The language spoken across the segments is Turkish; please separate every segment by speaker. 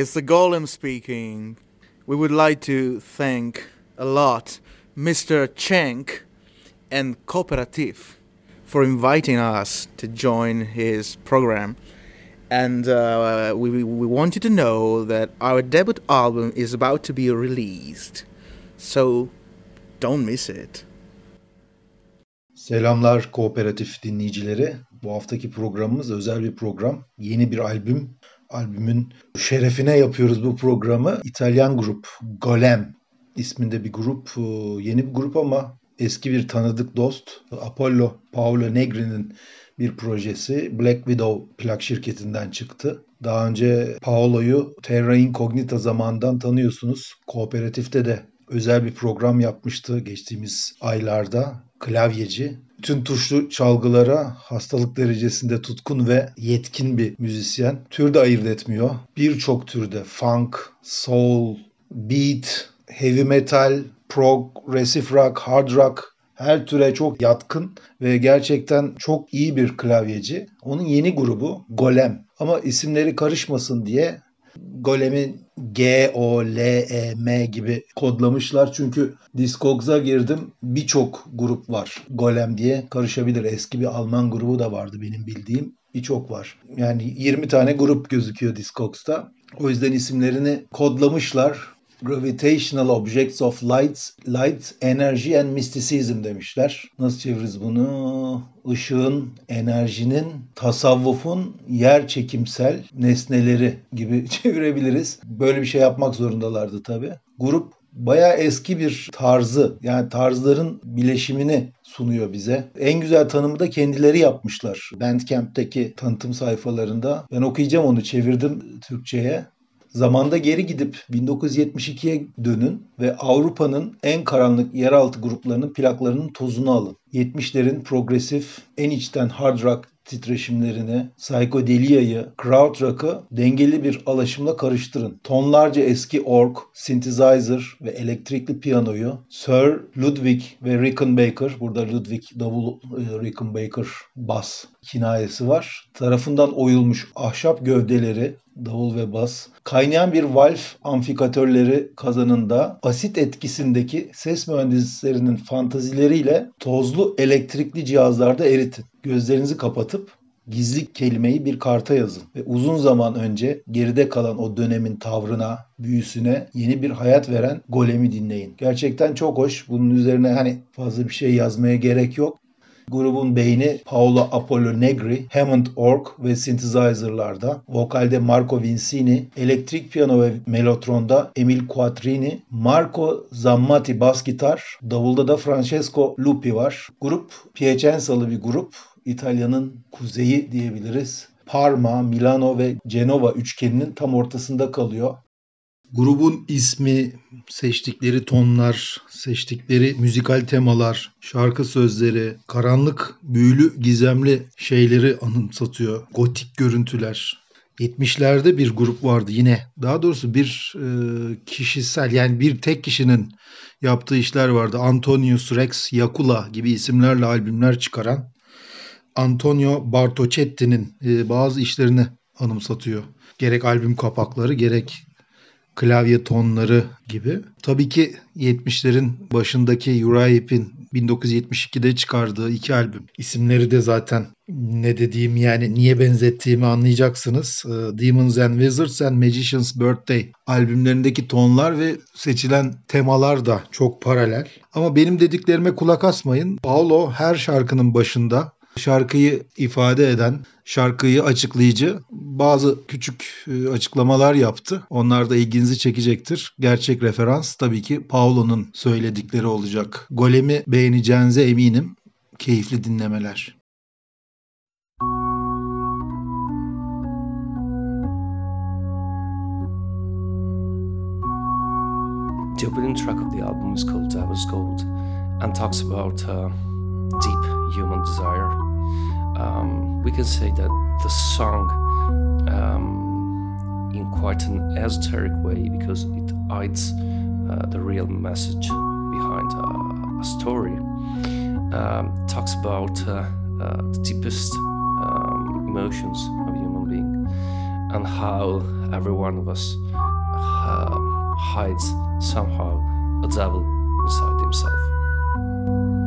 Speaker 1: It's the Golem speaking. We would like to thank a lot Mr. Chenk and Cooperative for inviting us to join his program. And uh, we, we want you to know that our debut album is about to be released. So don't miss it.
Speaker 2: Selamlar kooperatif dinleyicileri. Bu haftaki programımız özel bir program. Yeni bir albüm. Albümün şerefine yapıyoruz bu programı. İtalyan grup Golem isminde bir grup. Ee, Yeni bir grup ama eski bir tanıdık dost. Apollo Paolo Negri'nin bir projesi Black Widow plak şirketinden çıktı. Daha önce Paolo'yu Terra Incognita zamandan tanıyorsunuz. Kooperatifte de özel bir program yapmıştı geçtiğimiz aylarda. Klavyeci. Tüm tuşlu çalgılara hastalık derecesinde tutkun ve yetkin bir müzisyen. Tür de ayırt etmiyor. Birçok türde funk, soul, beat, heavy metal, progressive rock, hard rock her türe çok yatkın ve gerçekten çok iyi bir klavyeci. Onun yeni grubu Golem. Ama isimleri karışmasın diye Golem'i G, O, L, E, M gibi kodlamışlar. Çünkü Discogs'a girdim birçok grup var Golem diye karışabilir. Eski bir Alman grubu da vardı benim bildiğim. Birçok var. Yani 20 tane grup gözüküyor Discogs'ta. O yüzden isimlerini kodlamışlar. Gravitational Objects of Light, Light, Energy and Mysticism demişler. Nasıl çeviririz bunu? Işığın, enerjinin, tasavvufun yer çekimsel nesneleri gibi çevirebiliriz. Böyle bir şey yapmak zorundalardı tabii. Grup bayağı eski bir tarzı yani tarzların bileşimini sunuyor bize. En güzel tanımı da kendileri yapmışlar. Bandcamp'teki tanıtım sayfalarında. Ben okuyacağım onu çevirdim Türkçe'ye. Zamanda geri gidip 1972'ye dönün ve Avrupa'nın en karanlık yeraltı gruplarının plaklarının tozunu alın. 70'lerin progresif, en içten hard rock titreşimlerini, psikodelia'yı, krautrock'ı rock'ı dengeli bir alaşımla karıştırın. Tonlarca eski org, synthesizer ve elektrikli piyanoyu Sir Ludwig ve Rickenbacker, burada Ludwig davul, e, Rickenbacker bas kinayesi var. Tarafından oyulmuş ahşap gövdeleri, davul ve bas, kaynayan bir valf amfikatörleri kazanında asit etkisindeki ses mühendislerinin fantazileriyle tozlu elektrikli cihazlarda eritin. Gözlerinizi kapatıp gizli kelimeyi bir karta yazın ve uzun zaman önce geride kalan o dönemin tavrına, büyüsüne yeni bir hayat veren Golem'i dinleyin. Gerçekten çok hoş. Bunun üzerine hani fazla bir şey yazmaya gerek yok. Grubun beyni Paolo Apollo Negri, Hammond Org ve synthesizer'larda, vokalde Marco Vincini, elektrik piyano ve melotronda Emil Quattrini, Marco Zammati bas gitar, davulda da Francesco Lupi var. Grup Piacenzalı bir grup. İtalya'nın kuzeyi diyebiliriz. Parma, Milano ve Cenova üçgeninin tam ortasında kalıyor. Grubun ismi, seçtikleri tonlar, seçtikleri müzikal temalar, şarkı sözleri, karanlık, büyülü, gizemli şeyleri anımsatıyor. Gotik görüntüler. 70'lerde bir grup vardı yine. Daha doğrusu bir e, kişisel yani bir tek kişinin yaptığı işler vardı. Antonius Rex Yakula gibi isimlerle albümler çıkaran Antonio Bartochetti'nin e, bazı işlerini anımsatıyor. Gerek albüm kapakları gerek klavye tonları gibi. Tabii ki 70'lerin başındaki Uriah Heep'in 1972'de çıkardığı iki albüm. İsimleri de zaten ne dediğim yani niye benzettiğimi anlayacaksınız. Ee, Demons and Wizards and Magician's Birthday albümlerindeki tonlar ve seçilen temalar da çok paralel. Ama benim dediklerime kulak asmayın. Paolo her şarkının başında şarkıyı ifade eden, şarkıyı açıklayıcı bazı küçük e, açıklamalar yaptı. Onlar da ilginizi çekecektir. Gerçek referans tabii ki Paolo'nun söyledikleri olacak. Golem'i beğeneceğinize eminim. Keyifli dinlemeler.
Speaker 3: The opening track of the album is called Devil's Gold and talks about uh, deep human desire. Um, we can say that the song, um, in quite an esoteric way, because it hides uh, the real message behind a, a story, um, talks about uh, uh, the deepest um, emotions of human being and how every one of us uh, hides somehow a devil inside himself.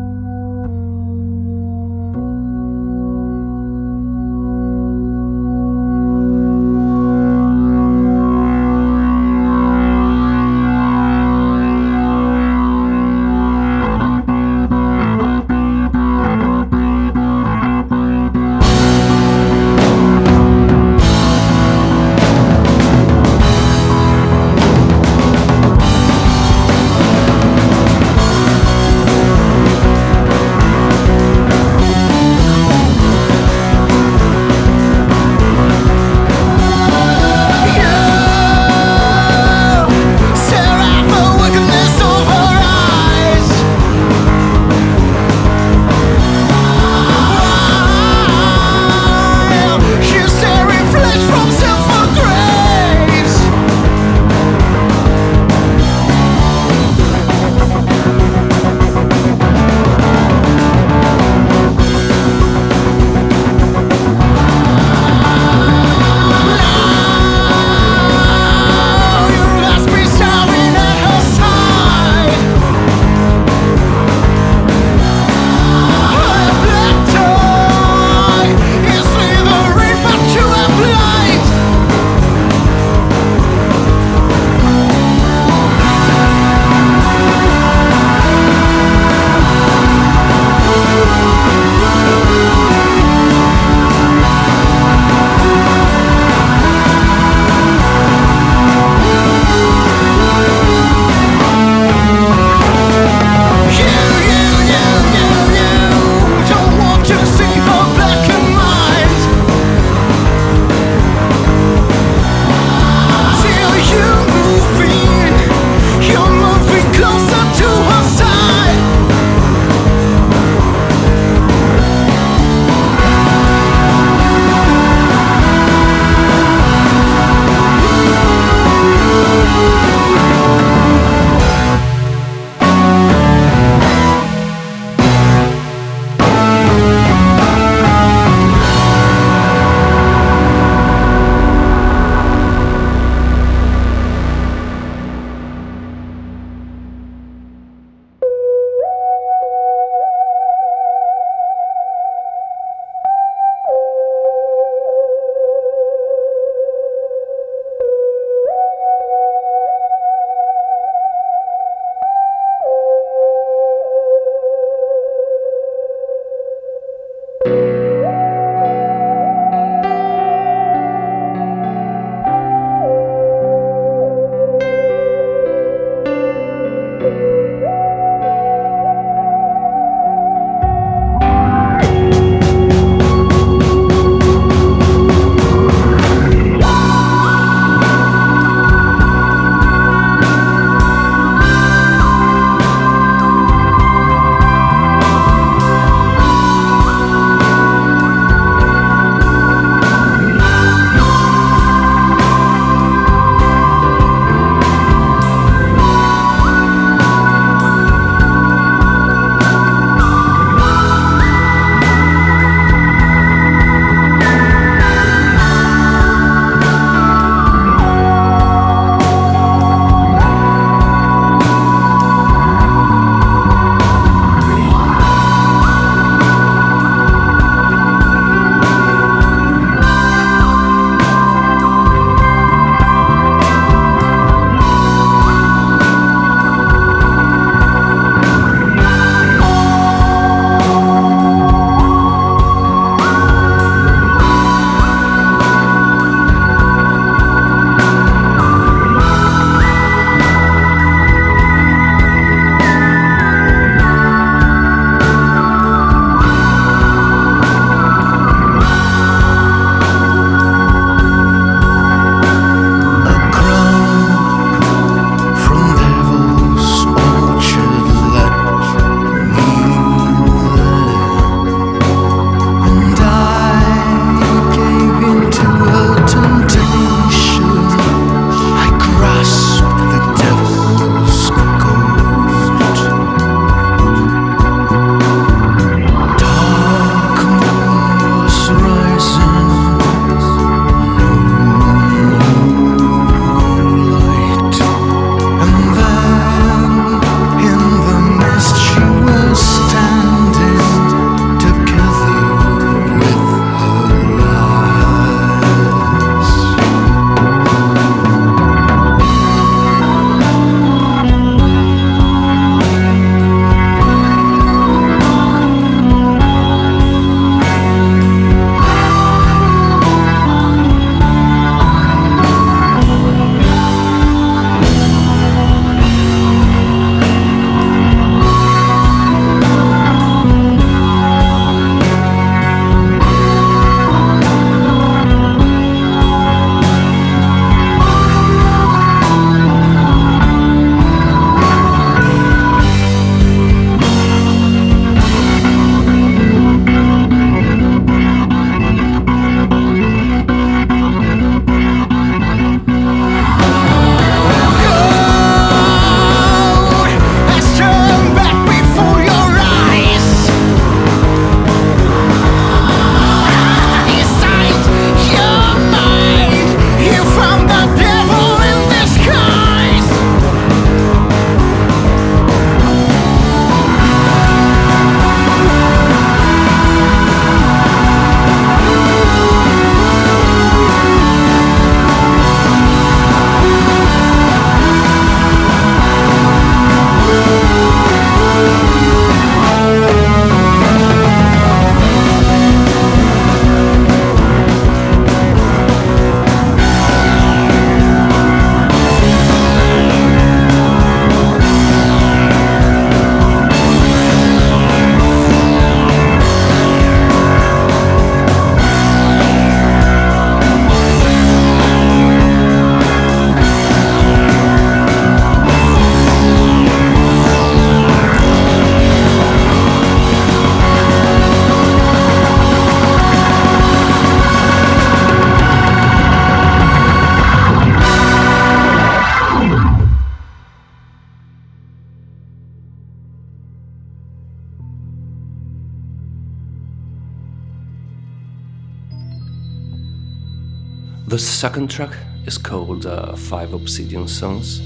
Speaker 3: The second track is called uh, Five Obsidian Sons,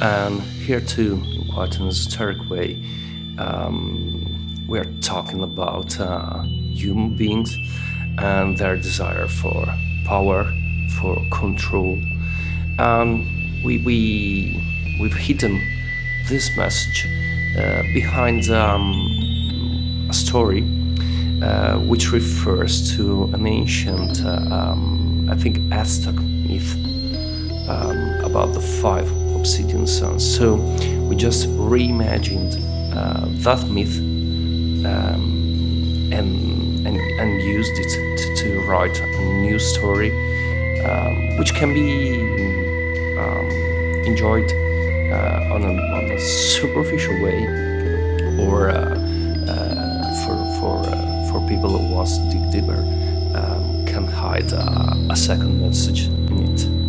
Speaker 3: and here too, in quite an esoteric way, um, we're talking about uh, human beings and their desire for power, for control. And we, we, we've hidden this message uh, behind um, a story uh, which refers to an ancient, uh, um, I think, Aztec myth um, about the five obsidian sons. So we just reimagined uh, that myth um, and, and, and used it to, to write a new story, um, which can be um, enjoyed uh, on, a, on a superficial way or uh, uh, for, for, uh, for people who wants to dig deeper uh, a second message in it.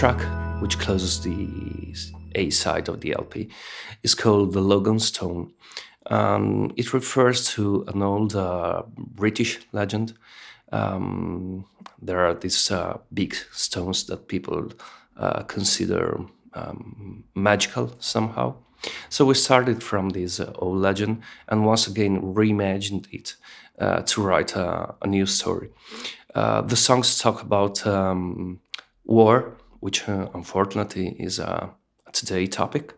Speaker 3: Track, which closes the A side of the LP, is called The Logan Stone. Um, it refers to an old uh, British legend. Um, there are these uh, big stones that people uh, consider um, magical somehow. So we started from this uh, old legend and once again reimagined it uh, to write a, a new story. Uh, the songs talk about um, war, which uh, unfortunately is a, a today topic.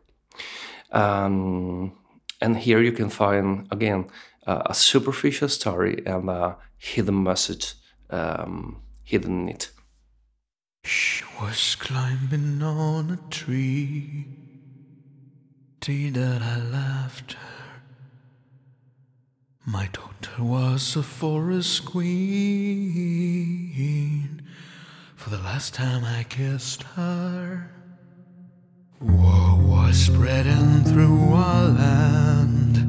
Speaker 3: Um, and here you can find again uh, a superficial story and a hidden message um, hidden in it.
Speaker 1: She was climbing on a tree. Day that I left her. My daughter was a forest queen. For the last time I kissed her. War was spreading through our land.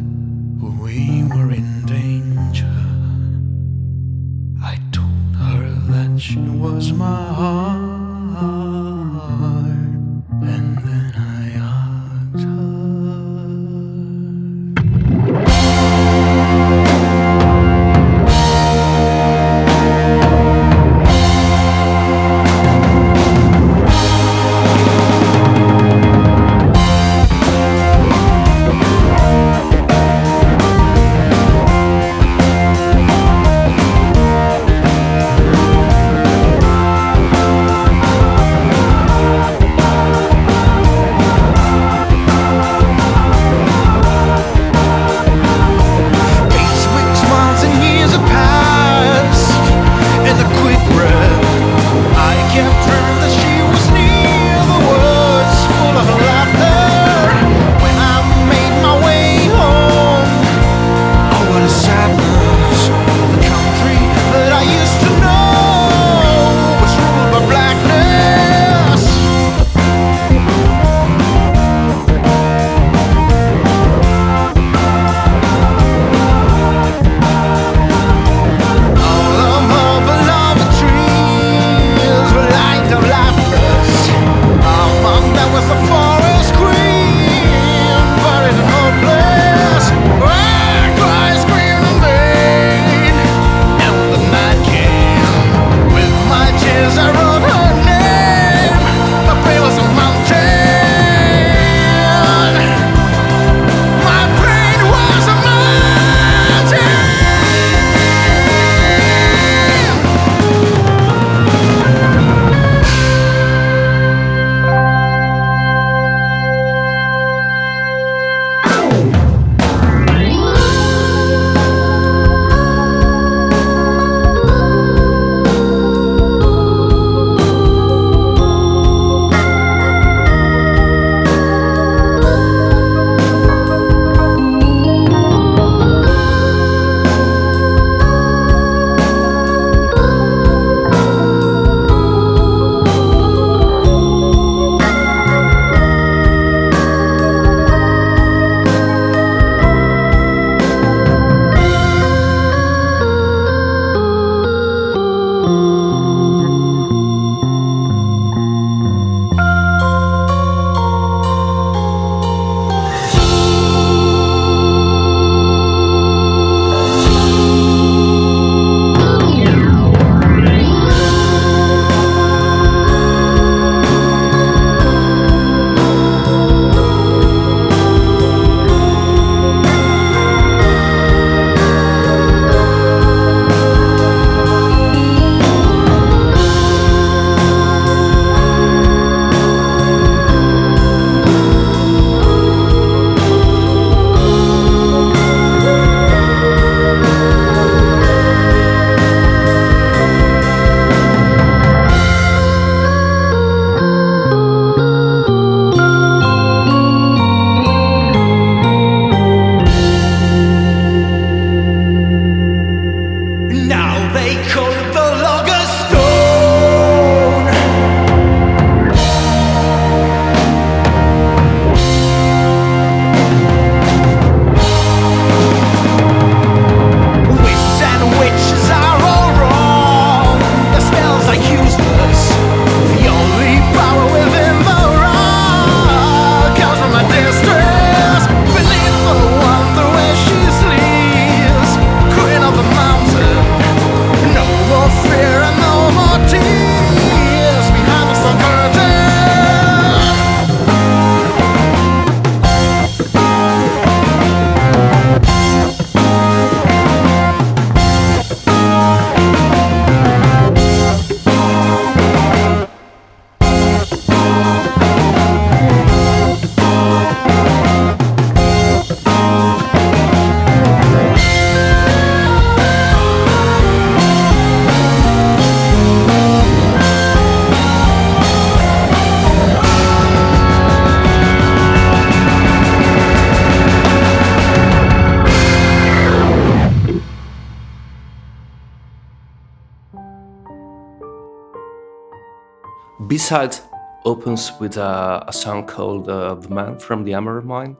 Speaker 1: B-side opens with a, a song called uh, "The Man from the Emerald Mine,"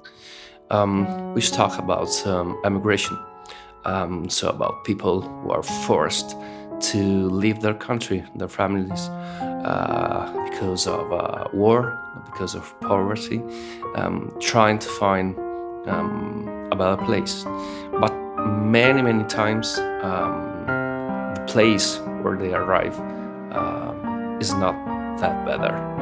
Speaker 1: um, which talk about um, emigration. Um, so about people who are forced to leave their country, their families, uh, because of uh, war, because of poverty, um, trying to find um, a better place. But many, many times, um, the place where they arrive uh, is not that better.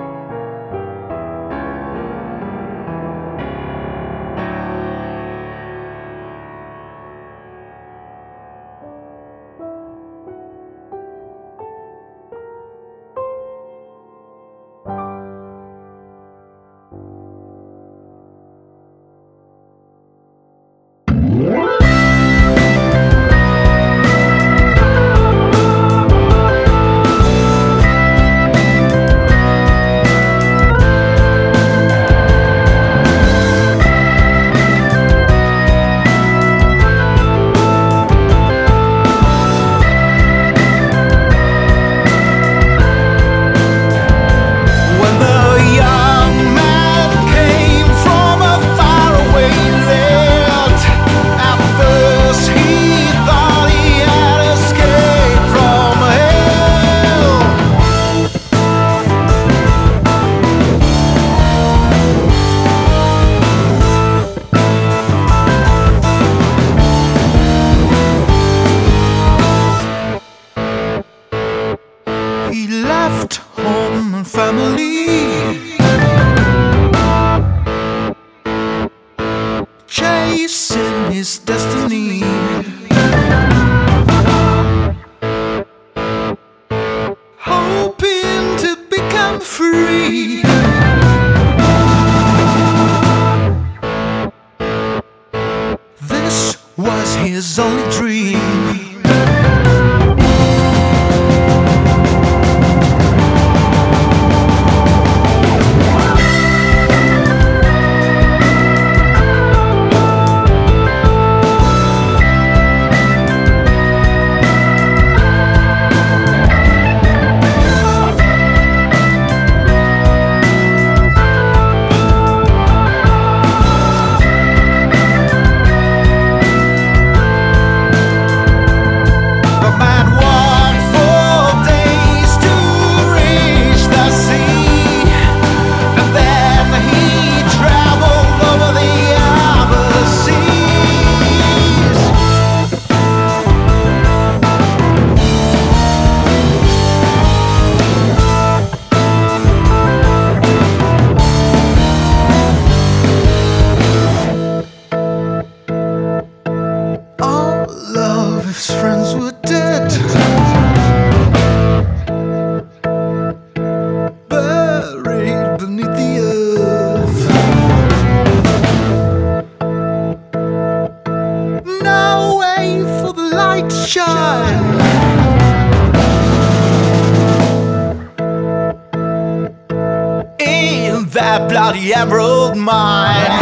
Speaker 4: out the emerald mine.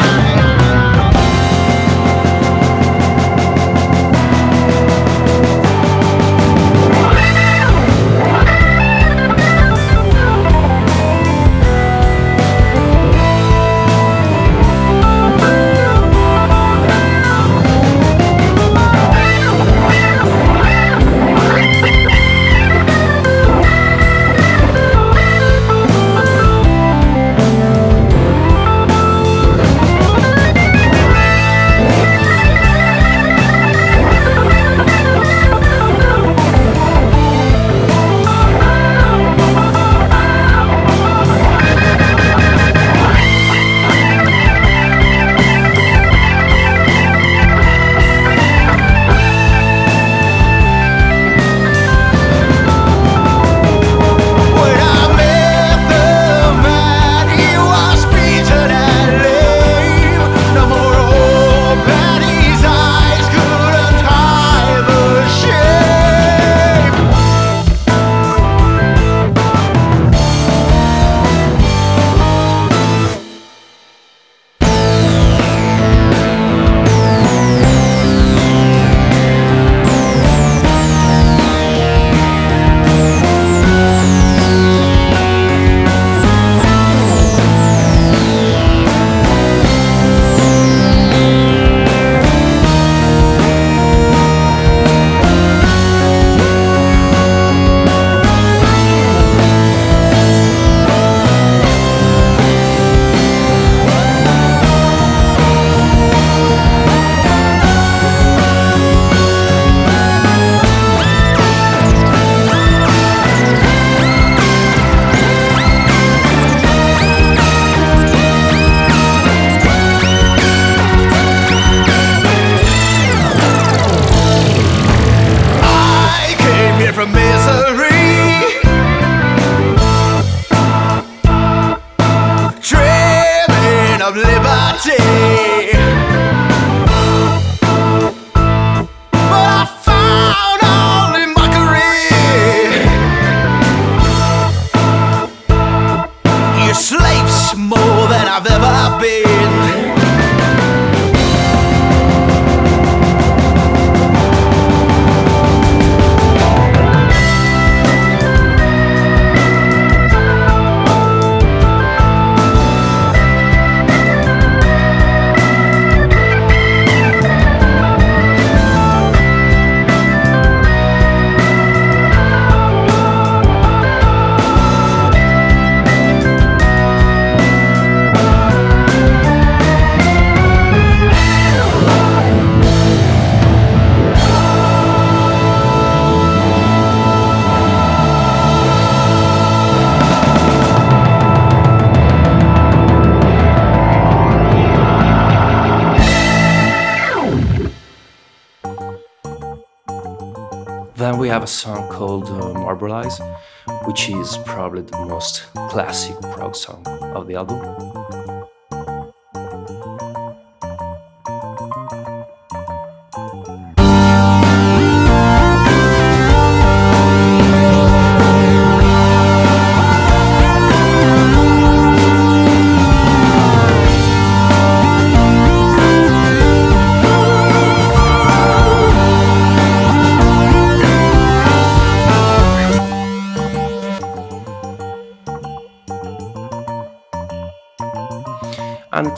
Speaker 1: Have a song called uh, Marble Eyes, which is probably the most classic prog song of the album.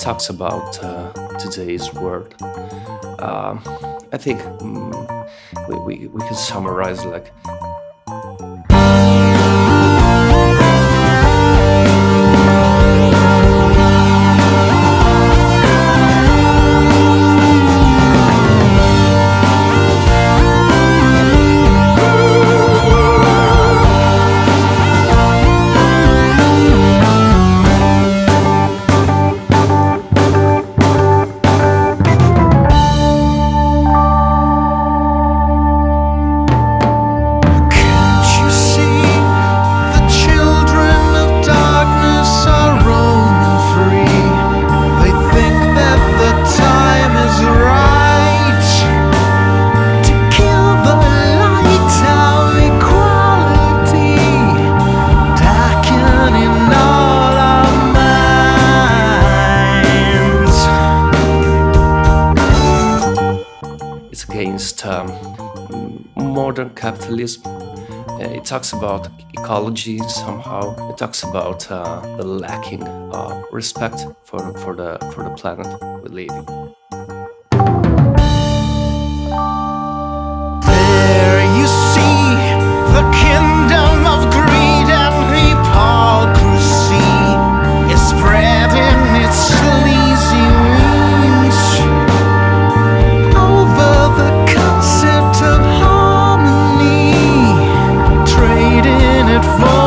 Speaker 1: Talks about uh, today's world. Uh, I think mm, we, we, we can summarize like talks about ecology somehow. It talks about uh, the lacking of respect for, for the for the planet we live in.
Speaker 5: For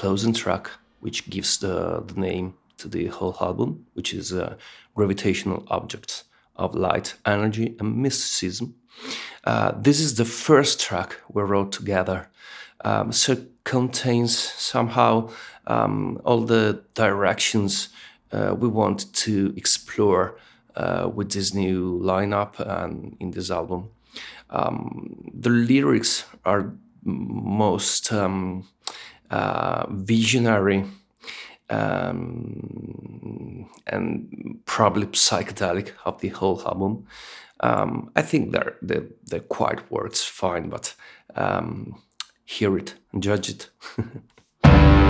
Speaker 3: closing track, which gives the, the name to the whole album, which is uh, Gravitational Objects of Light, Energy, and Mysticism. Uh, this is the first track we wrote together. Um, so it contains somehow um, all the directions uh, we want to explore uh, with this new lineup and in this album. Um, the lyrics are most um, uh, visionary um, and probably psychedelic of the whole album. Um, I think they're, they they quite works fine, but um, hear it and judge it.